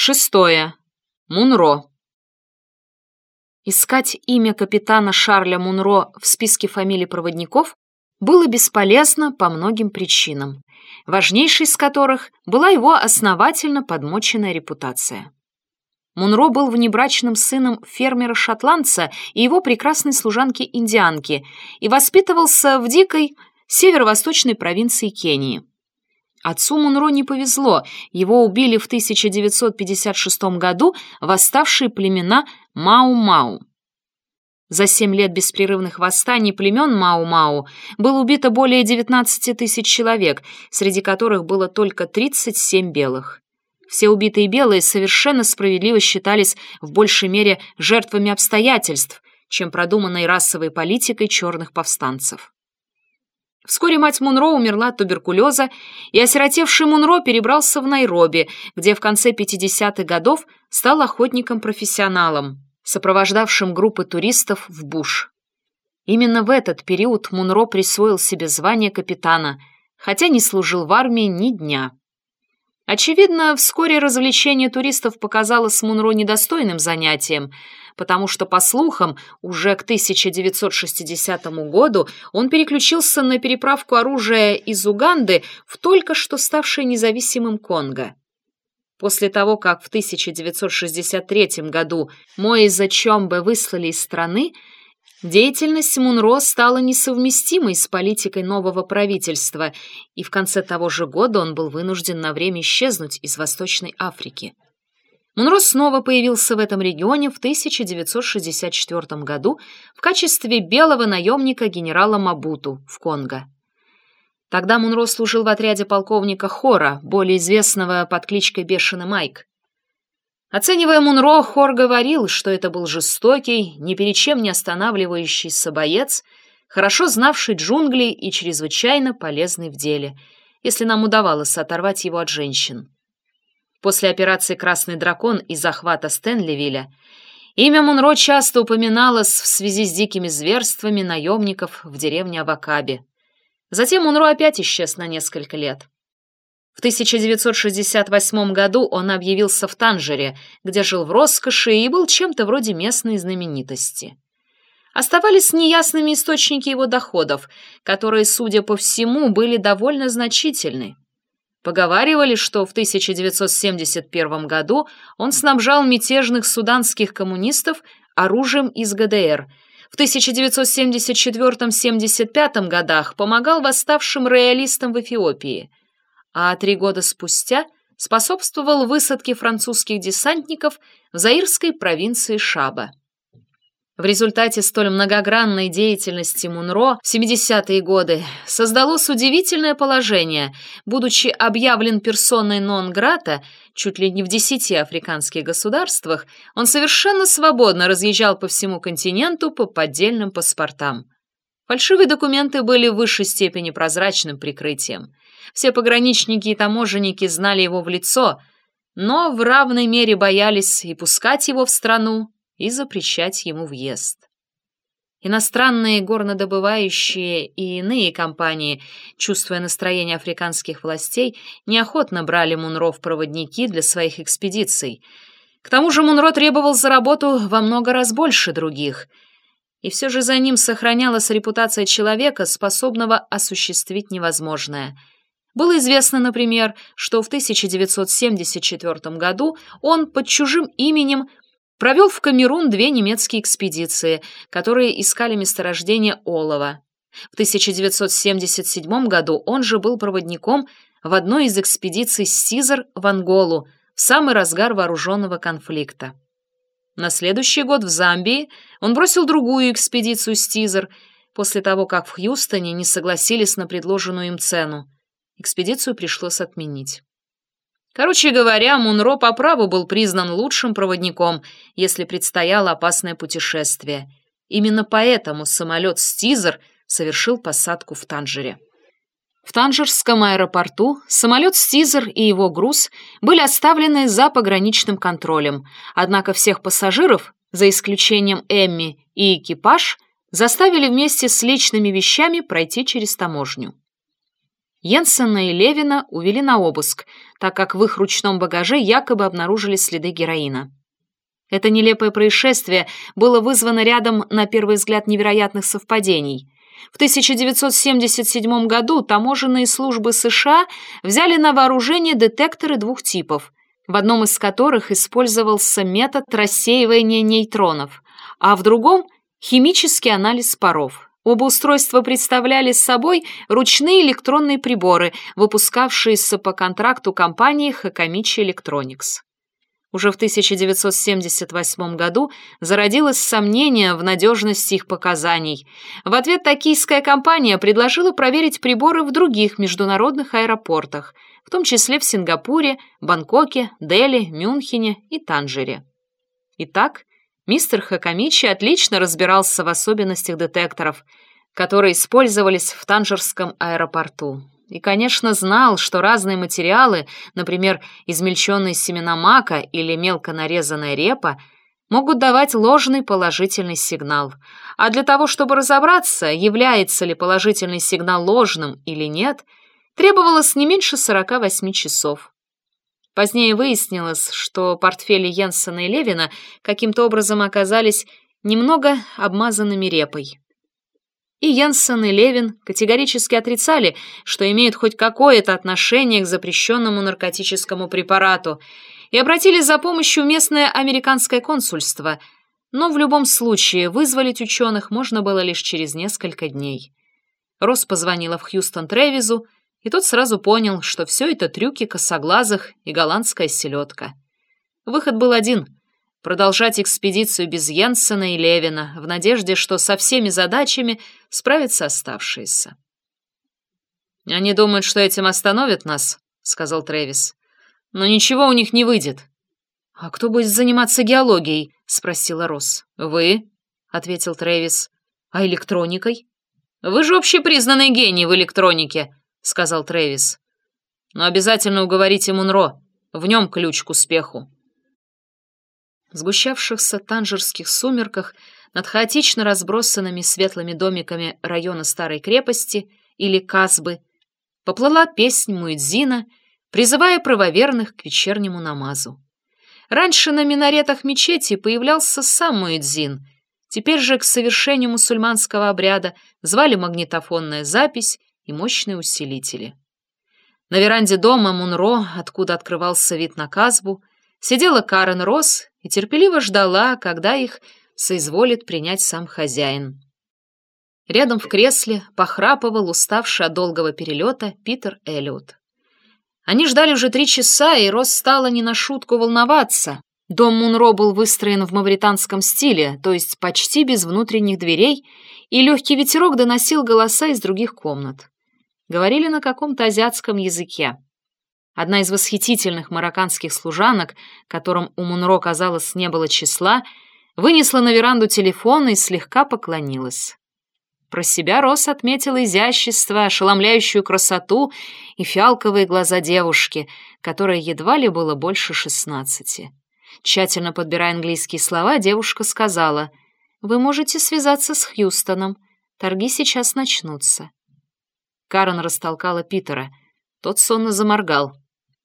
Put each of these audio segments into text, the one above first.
Шестое. Мунро. Искать имя капитана Шарля Мунро в списке фамилий проводников было бесполезно по многим причинам, важнейшей из которых была его основательно подмоченная репутация. Мунро был внебрачным сыном фермера-шотландца и его прекрасной служанки-индианки и воспитывался в дикой северо-восточной провинции Кении. Отцу Мунро не повезло, его убили в 1956 году восставшие племена Мау-Мау. За семь лет беспрерывных восстаний племен Мау-Мау было убито более 19 тысяч человек, среди которых было только 37 белых. Все убитые белые совершенно справедливо считались в большей мере жертвами обстоятельств, чем продуманной расовой политикой черных повстанцев. Вскоре мать Мунро умерла от туберкулеза, и осиротевший Мунро перебрался в Найроби, где в конце 50-х годов стал охотником-профессионалом, сопровождавшим группы туристов в буш. Именно в этот период Мунро присвоил себе звание капитана, хотя не служил в армии ни дня. Очевидно, вскоре развлечение туристов показалось Мунро недостойным занятием, потому что, по слухам, уже к 1960 году он переключился на переправку оружия из Уганды в только что ставшее независимым Конго. После того, как в 1963 году Моиза Чомбе выслали из страны, Деятельность Мунро стала несовместимой с политикой нового правительства, и в конце того же года он был вынужден на время исчезнуть из Восточной Африки. Мунро снова появился в этом регионе в 1964 году в качестве белого наемника генерала Мабуту в Конго. Тогда Мунро служил в отряде полковника Хора, более известного под кличкой Бешеный Майк. Оценивая Мунро, Хор говорил, что это был жестокий, ни перед чем не останавливающийся боец, хорошо знавший джунгли и чрезвычайно полезный в деле, если нам удавалось оторвать его от женщин. После операции «Красный дракон» и захвата Стэнливиля имя Мунро часто упоминалось в связи с дикими зверствами наемников в деревне Авакабе. Затем Мунро опять исчез на несколько лет. В 1968 году он объявился в Танжере, где жил в роскоши и был чем-то вроде местной знаменитости. Оставались неясными источники его доходов, которые, судя по всему, были довольно значительны. Поговаривали, что в 1971 году он снабжал мятежных суданских коммунистов оружием из ГДР. В 1974-75 годах помогал восставшим роялистам в Эфиопии – а три года спустя способствовал высадке французских десантников в заирской провинции Шаба. В результате столь многогранной деятельности Мунро в 70-е годы создалось удивительное положение. Будучи объявлен персоной нон-грата чуть ли не в десяти африканских государствах, он совершенно свободно разъезжал по всему континенту по поддельным паспортам. Фальшивые документы были в высшей степени прозрачным прикрытием. Все пограничники и таможенники знали его в лицо, но в равной мере боялись и пускать его в страну, и запрещать ему въезд. Иностранные горнодобывающие и иные компании, чувствуя настроение африканских властей, неохотно брали Мунро в проводники для своих экспедиций. К тому же Мунро требовал за работу во много раз больше других, и все же за ним сохранялась репутация человека, способного осуществить невозможное — было известно, например, что в 1974 году он под чужим именем провел в Камерун две немецкие экспедиции, которые искали месторождение олова. В 1977 году он же был проводником в одной из экспедиций Сизер в Анголу в самый разгар вооруженного конфликта. На следующий год в Замбии он бросил другую экспедицию Стизер после того, как в Хьюстоне не согласились на предложенную им цену. Экспедицию пришлось отменить. Короче говоря, Мунро по праву был признан лучшим проводником, если предстояло опасное путешествие. Именно поэтому самолет «Стизер» совершил посадку в Танжере. В Танжерском аэропорту самолет «Стизер» и его груз были оставлены за пограничным контролем, однако всех пассажиров, за исключением Эмми и экипаж, заставили вместе с личными вещами пройти через таможню. Йенсена и Левина увели на обыск, так как в их ручном багаже якобы обнаружили следы героина. Это нелепое происшествие было вызвано рядом, на первый взгляд, невероятных совпадений. В 1977 году таможенные службы США взяли на вооружение детекторы двух типов, в одном из которых использовался метод рассеивания нейтронов, а в другом – химический анализ паров. Оба устройства представляли собой ручные электронные приборы, выпускавшиеся по контракту компании Hakamichi Electronics. Уже в 1978 году зародилось сомнение в надежности их показаний. В ответ токийская компания предложила проверить приборы в других международных аэропортах, в том числе в Сингапуре, Бангкоке, Дели, Мюнхене и Танжере. Итак, мистер Хакамичи отлично разбирался в особенностях детекторов, которые использовались в Танжерском аэропорту и, конечно, знал, что разные материалы, например, измельченные семена мака или мелко нарезанная репа, могут давать ложный положительный сигнал. А для того, чтобы разобраться, является ли положительный сигнал ложным или нет, требовалось не меньше 48 часов. Позднее выяснилось, что портфели Йенсена и Левина каким-то образом оказались немного обмазанными репой. И Йенсен, и Левин категорически отрицали, что имеют хоть какое-то отношение к запрещенному наркотическому препарату, и обратились за помощью в местное американское консульство, но в любом случае вызволить ученых можно было лишь через несколько дней. Росс позвонила в Хьюстон Тревизу, и тот сразу понял, что все это трюки косоглазых и голландская селедка. Выход был один — продолжать экспедицию без Йенсена и Левина в надежде, что со всеми задачами справятся оставшиеся. «Они думают, что этим остановят нас», — сказал Трэвис. «Но ничего у них не выйдет». «А кто будет заниматься геологией?» — спросила Росс. «Вы», — ответил Трэвис. «А электроникой?» «Вы же общепризнанный гений в электронике», — сказал Трэвис. «Но обязательно уговорите Мунро. В нем ключ к успеху». В сгущавшихся танжерских сумерках над хаотично разбросанными светлыми домиками района старой крепости или Казбы поплыла песнь Муэдзина, призывая правоверных к вечернему намазу. Раньше на минаретах мечети появлялся сам Муэдзин, теперь же к совершению мусульманского обряда звали магнитофонная запись и мощные усилители. На веранде дома Мунро, откуда открывался вид на Казбу, сидела Карен Росс и терпеливо ждала, когда их соизволит принять сам хозяин. Рядом в кресле похрапывал уставший от долгого перелета Питер Эллиот. Они ждали уже три часа, и Росс стала не на шутку волноваться. Дом Мунро был выстроен в мавританском стиле, то есть почти без внутренних дверей, и легкий ветерок доносил голоса из других комнат. Говорили на каком-то азиатском языке. Одна из восхитительных марокканских служанок, которым у Мунро, казалось, не было числа, вынесла на веранду телефон и слегка поклонилась. Про себя Рос отметила изящество, ошеломляющую красоту и фиалковые глаза девушки, которой едва ли было больше шестнадцати. Тщательно подбирая английские слова, девушка сказала, «Вы можете связаться с Хьюстоном. Торги сейчас начнутся». Карен растолкала Питера. Тот сонно заморгал.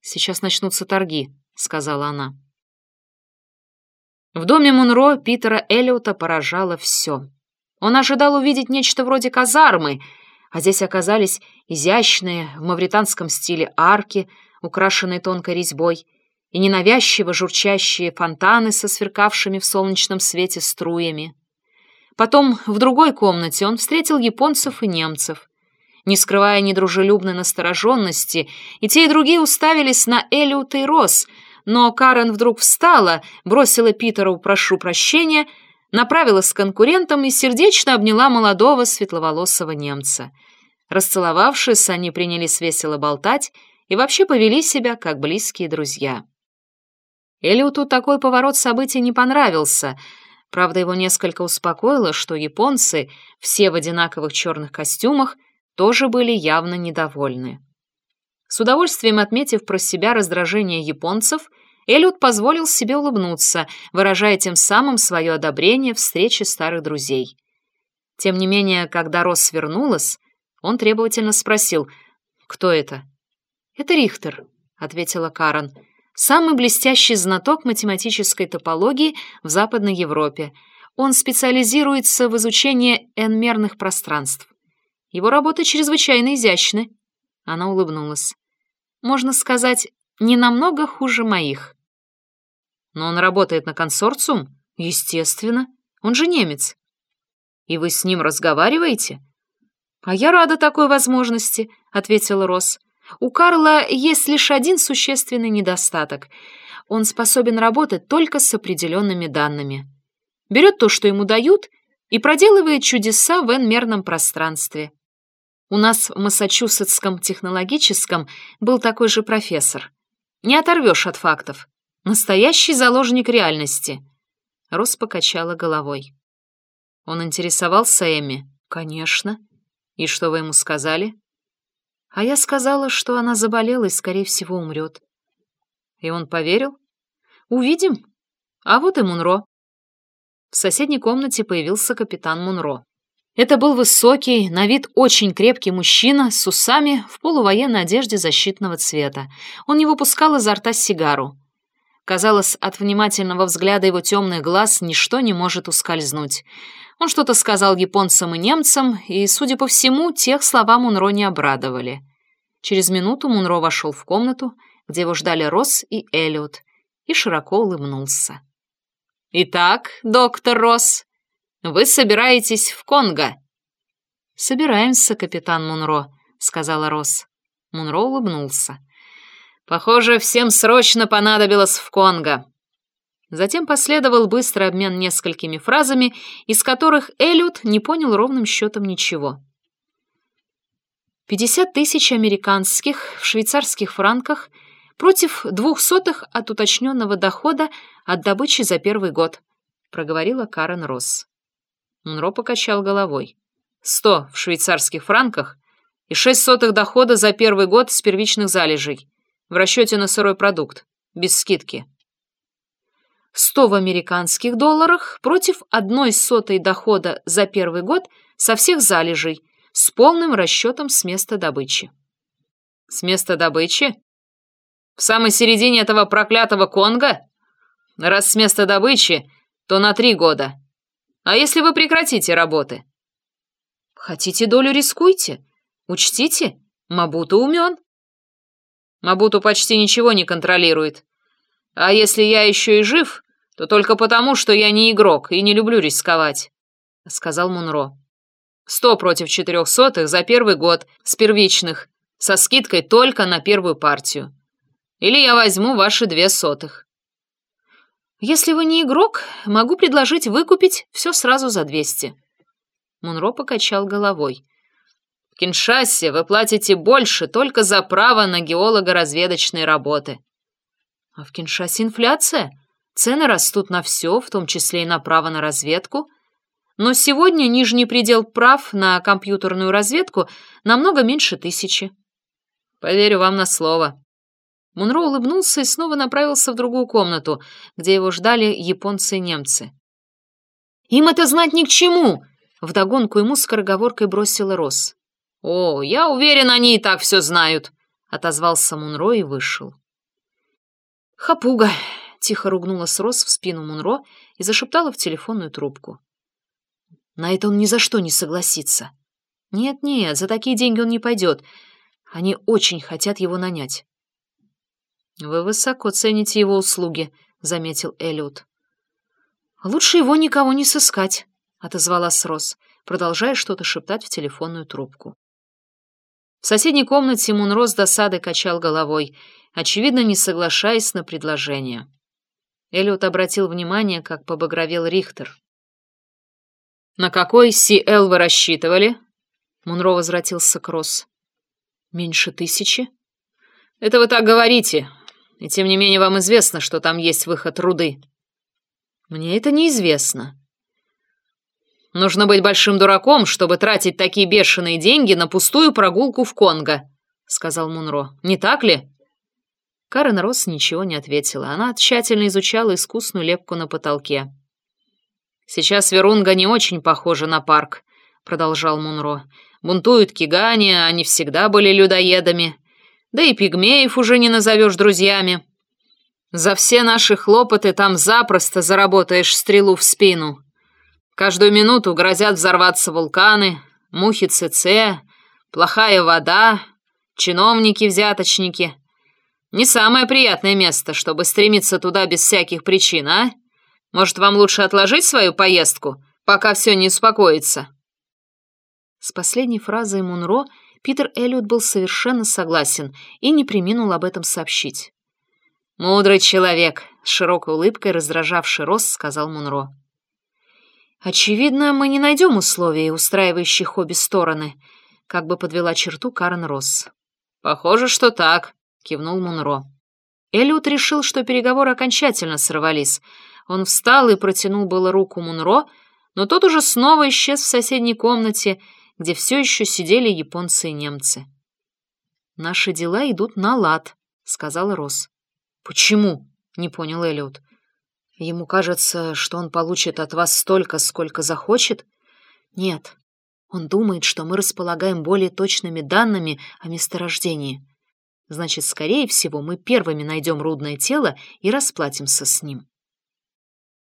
«Сейчас начнутся торги», — сказала она. В доме Мунро Питера Эллиота поражало все. Он ожидал увидеть нечто вроде казармы, а здесь оказались изящные в мавританском стиле арки, украшенные тонкой резьбой, и ненавязчиво журчащие фонтаны со сверкавшими в солнечном свете струями. Потом в другой комнате он встретил японцев и немцев не скрывая недружелюбной настороженности, и те и другие уставились на Элиота и Росс, но Карен вдруг встала, бросила Питеру «прошу прощения», направилась к конкурентам и сердечно обняла молодого светловолосого немца. Расцеловавшись, они принялись весело болтать и вообще повели себя как близкие друзья. Элиоту такой поворот событий не понравился — Правда, его несколько успокоило, что японцы, все в одинаковых черных костюмах, тоже были явно недовольны. С удовольствием отметив про себя раздражение японцев, Эллиот позволил себе улыбнуться, выражая тем самым свое одобрение встречи старых друзей. Тем не менее, когда Росс вернулась, он требовательно спросил, «Кто это?» «Это Рихтер», — ответила Карен. «Самый блестящий знаток математической топологии в Западной Европе. Он специализируется в изучении n-мерных пространств. Его работы чрезвычайно изящны». Она улыбнулась. «Можно сказать, не намного хуже моих». «Но он работает на консорциум?» «Естественно. Он же немец». «И вы с ним разговариваете?» «А я рада такой возможности», — ответила Росс. «У Карла есть лишь один существенный недостаток. Он способен работать только с определенными данными. Берет то, что ему дают, и проделывает чудеса в n-мерном пространстве. У нас в Массачусетском технологическом был такой же профессор. Не оторвешь от фактов. Настоящий заложник реальности». Росс покачала головой. Он интересовался Эмми? Конечно. И что вы ему сказали? А я сказала, что она заболела и, скорее всего, умрет. И он поверил? Увидим. А вот и Мунро. В соседней комнате появился капитан Мунро. Это был высокий, на вид очень крепкий мужчина с усами в полувоенной одежде защитного цвета. Он не выпускал изо рта сигару. Казалось, от внимательного взгляда его темных глаз ничто не может ускользнуть. Он что-то сказал японцам и немцам, и, судя по всему, тех слова Мунро не обрадовали. Через минуту Мунро вошел в комнату, где его ждали Росс и Эллиот, и широко улыбнулся. «Итак, доктор Росс, вы собираетесь в Конго?» «Собираемся, капитан Мунро», — сказала Росс. Мунро улыбнулся. «Похоже, всем срочно понадобилось в Конго. Затем последовал быстрый обмен несколькими фразами, из которых Эллиот не понял ровным счетом ничего. Пятьдесят тысяч американских в швейцарских франках против двух сотых от уточненного дохода от добычи за первый год, проговорила Карен Росс. Мунро покачал головой. Сто в швейцарских франках и шесть сотых дохода за первый год с первичных залежей, в расчете на сырой продукт, без скидки. 100 в американских долларах против одной сотой дохода за первый год со всех залежей с полным расчетом с места добычи. С места добычи? В самой середине этого проклятого Конга? Раз с места добычи, то на три года. А если вы прекратите работы? Хотите долю рискуйте. Учтите, Мабуту умен. Мабуту почти ничего не контролирует. А если я еще и жив, то только потому, что я не игрок и не люблю рисковать», — сказал Мунро. «Сто против четырех сотых за первый год, с первичных, со скидкой только на первую партию. Или я возьму ваши две сотых». «Если вы не игрок, могу предложить выкупить все сразу за двести». Мунро покачал головой. «В Киншасе вы платите больше только за право на геолого-разведочные работы». «А в Киншасе инфляция?» Цены растут на все, в том числе и на право на разведку. Но сегодня нижний предел прав на компьютерную разведку намного меньше тысячи. Поверю вам на слово. Мунро улыбнулся и снова направился в другую комнату, где его ждали японцы и немцы. «Им это знать ни к чему!» — вдогонку ему скороговоркой бросила Рос. «О, я уверен, они и так все знают!» — отозвался Мунро и вышел. «Хапуга!» Тихо ругнулась Рос в спину Мунро и зашептала в телефонную трубку. На это он ни за что не согласится. Нет-нет, за такие деньги он не пойдет. Они очень хотят его нанять. «Вы высоко цените его услуги», — заметил Эллиот. «Лучше его никого не сыскать», — отозвалась Рос, продолжая что-то шептать в телефонную трубку. В соседней комнате Мунро с досадой качал головой, очевидно, не соглашаясь на предложение. Эллиот обратил внимание, как побагровел Рихтер. «На какой CL вы рассчитывали?» Мунро возвратился к Росс. «Меньше тысячи?» «Это вы так говорите, и тем не менее вам известно, что там есть выход руды». «Мне это неизвестно». «Нужно быть большим дураком, чтобы тратить такие бешеные деньги на пустую прогулку в Конго», — сказал Мунро. «Не так ли?» Карен Росс ничего не ответила. Она тщательно изучала искусную лепку на потолке. «Сейчас Верунга не очень похожа на парк», — продолжал Мунро. Бунтуют кигани, они всегда были людоедами. Да и пигмеев уже не назовешь друзьями. За все наши хлопоты там запросто заработаешь стрелу в спину. Каждую минуту грозят взорваться вулканы, мухи ЦЦ, плохая вода, чиновники-взяточники. Не самое приятное место, чтобы стремиться туда без всяких причин, а? Может, вам лучше отложить свою поездку, пока все не успокоится?» С последней фразой Мунро Питер Эллиот был совершенно согласен и не приминул об этом сообщить. «Мудрый человек», — с широкой улыбкой раздражавший Росс, сказал Мунро. «Очевидно, мы не найдем условий, устраивающих обе стороны», — как бы подвела черту Карен Росс. «Похоже, что так», — кивнул Мунро. Эллиот решил, что переговоры окончательно сорвались. Он встал и протянул было руку Мунро, но тот уже снова исчез в соседней комнате, где все еще сидели японцы и немцы. «Наши дела идут на лад», — сказала Росс. «Почему?» — не понял Эллиот. «Ему кажется, что он получит от вас столько, сколько захочет?» «Нет. Он думает, что мы располагаем более точными данными о месторождении. Значит, скорее всего, мы первыми найдем рудное тело и расплатимся с ним».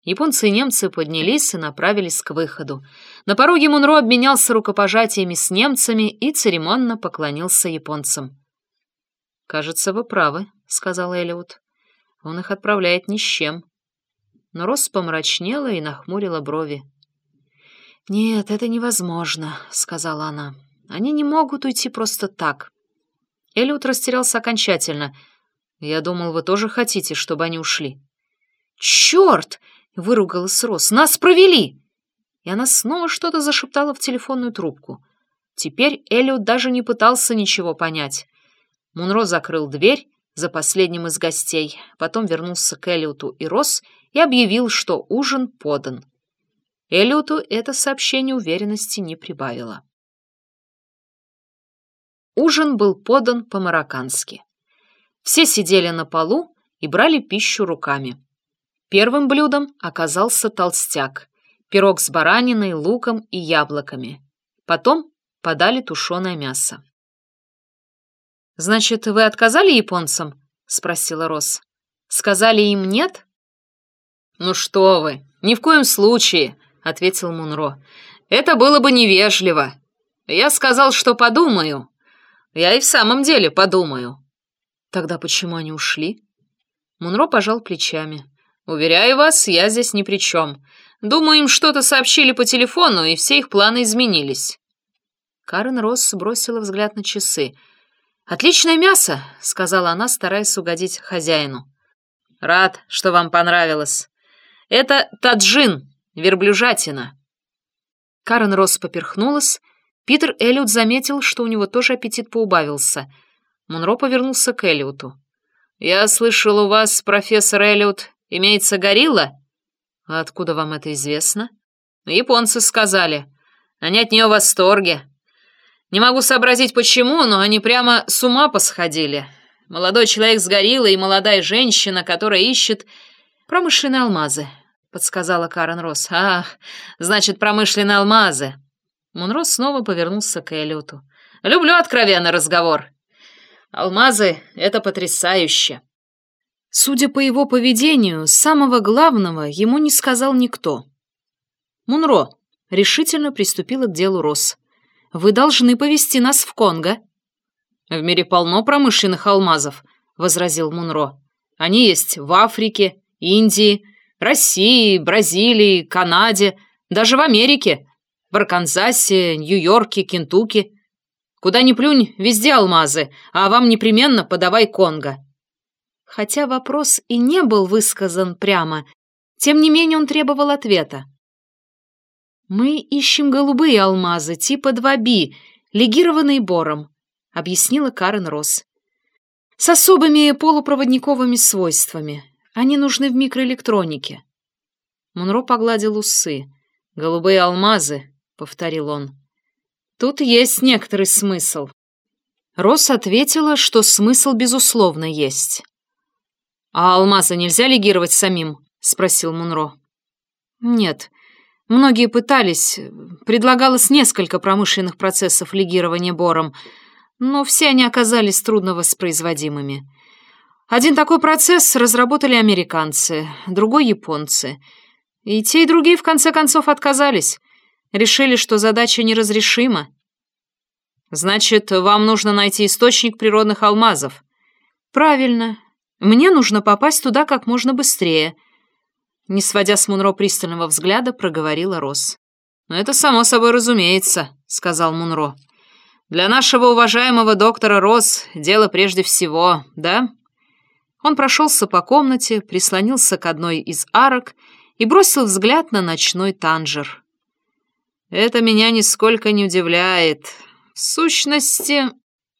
Японцы и немцы поднялись и направились к выходу. На пороге Мунро обменялся рукопожатиями с немцами и церемонно поклонился японцам. «Кажется, вы правы», — сказал Эллиот. «Он их отправляет ни с чем». Но Росс помрачнела и нахмурила брови. «Нет, это невозможно», — сказала она. «Они не могут уйти просто так». Эллиот растерялся окончательно. «Я думал, вы тоже хотите, чтобы они ушли». «Черт!» Выругалась Рос. «Нас провели!» И она снова что-то зашептала в телефонную трубку. Теперь Эллиот даже не пытался ничего понять. Мунро закрыл дверь за последним из гостей, потом вернулся к Эллиоту и Рос и объявил, что ужин подан. Эллиоту это сообщение уверенности не прибавило. Ужин был подан по-мароккански. Все сидели на полу и брали пищу руками. Первым блюдом оказался толстяк, пирог с бараниной, луком и яблоками. Потом подали тушеное мясо. «Значит, вы отказали японцам?» — спросила Рос. «Сказали им нет?» «Ну что вы, ни в коем случае», — ответил Мунро. «Это было бы невежливо. Я сказал, что подумаю. Я и в самом деле подумаю». «Тогда почему они ушли?» Мунро пожал плечами. «Уверяю вас, я здесь ни при чем. Думаю, им что-то сообщили по телефону, и все их планы изменились». Карен Росс бросила взгляд на часы. «Отличное мясо», — сказала она, стараясь угодить хозяину. «Рад, что вам понравилось. Это таджин, верблюжатина». Карен Росс поперхнулась. Питер Эллиот заметил, что у него тоже аппетит поубавился. Монро повернулся к Эллиоту. «Я слышал, у вас, профессор Эллиот, Имеется горилла? откуда вам это известно? Японцы сказали. Они от нее в восторге. Не могу сообразить, почему, но они прямо с ума посходили. Молодой человек с гориллой и молодая женщина, которая ищет промышленные алмазы, подсказала Карен Росс. Ах, значит, промышленные алмазы. Мунрос снова повернулся к Эллиоту. Люблю откровенный разговор. Алмазы — это потрясающе. Судя по его поведению, самого главного ему не сказал никто. «Мунро», — решительно приступила к делу Рос, — «вы должны повести нас в Конго». «В мире полно промышленных алмазов», — возразил Мунро. «Они есть в Африке, Индии, России, Бразилии, Канаде, даже в Америке, в Арканзасе, Нью-Йорке, Кентукки. Куда ни плюнь, везде алмазы, а вам непременно подавай Конго». Хотя вопрос и не был высказан прямо, тем не менее он требовал ответа. «Мы ищем голубые алмазы типа 2B, легированные бором», — объяснила Карен Росс. «С особыми полупроводниковыми свойствами. Они нужны в микроэлектронике». Монро погладил усы. «Голубые алмазы», — повторил он. «Тут есть некоторый смысл». Росс ответила, что смысл, безусловно, есть. «А алмазы нельзя легировать самим?» — спросил Мунро. «Нет. Многие пытались, предлагалось несколько промышленных процессов легирования бором, но все они оказались трудновоспроизводимыми. Один такой процесс разработали американцы, другой — японцы. И те, и другие, в конце концов, отказались. Решили, что задача неразрешима. «Значит, вам нужно найти источник природных алмазов». «Правильно. Мне нужно попасть туда как можно быстрее», — не сводя с Мунро пристального взгляда, проговорила Росс. «Но это само собой разумеется», — сказал Мунро. «Для нашего уважаемого доктора Росс дело прежде всего, да?» Он прошелся по комнате, прислонился к одной из арок и бросил взгляд на ночной танжер. «Это меня нисколько не удивляет. В сущности...»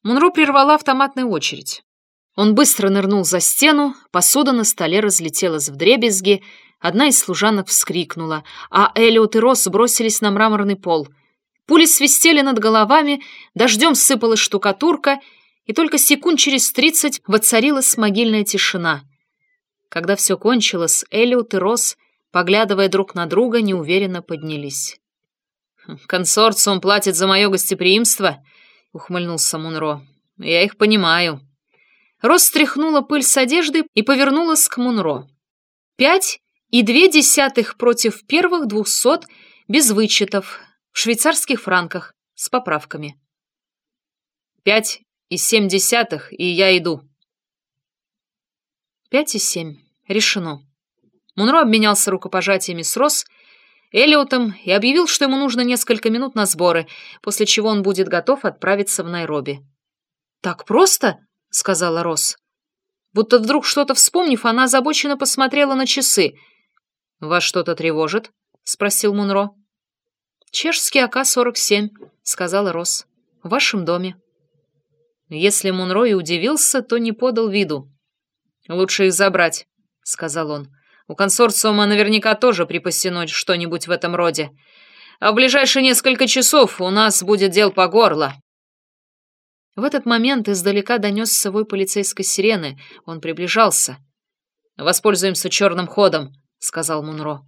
Мунро прервала автоматная очередь. Он быстро нырнул за стену, посуда на столе разлетелась вдребезги, Одна из служанок вскрикнула, а Элиот и Росс бросились на мраморный пол. Пули свистели над головами, дождем сыпалась штукатурка, и только секунд через тридцать воцарилась могильная тишина. Когда все кончилось, Элиот и Росс, поглядывая друг на друга, неуверенно поднялись. «Консорциум платит за мое гостеприимство», — ухмыльнулся Мунро. «Я их понимаю». Росс стряхнула пыль с одежды и повернулась к Мунро. «Пять и две десятых против первых двухсот без вычетов в швейцарских франках с поправками. Пять и семь десятых, и я иду. Пять и семь. Решено. Мунро обменялся рукопожатиями с Росс, Эллиотом и объявил, что ему нужно несколько минут на сборы, после чего он будет готов отправиться в Найроби. «Так просто?» — сказала Росс. Будто вдруг что-то вспомнив, она озабоченно посмотрела на часы — «Вас что-то тревожит?» — спросил Мунро. «Чешский АК-47», — сказала Росс. «В вашем доме». Если Мунро и удивился, то не подал виду. «Лучше их забрать», — сказал он. «У консорциума наверняка тоже припасено что-нибудь в этом роде. А в ближайшие несколько часов у нас будет дел по горло». В этот момент издалека донесся вой полицейской сирены. Он приближался. «Воспользуемся черным ходом», — сказал Мунро.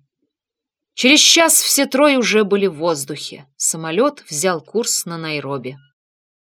Через час все трое уже были в воздухе. Самолет взял курс на Найроби.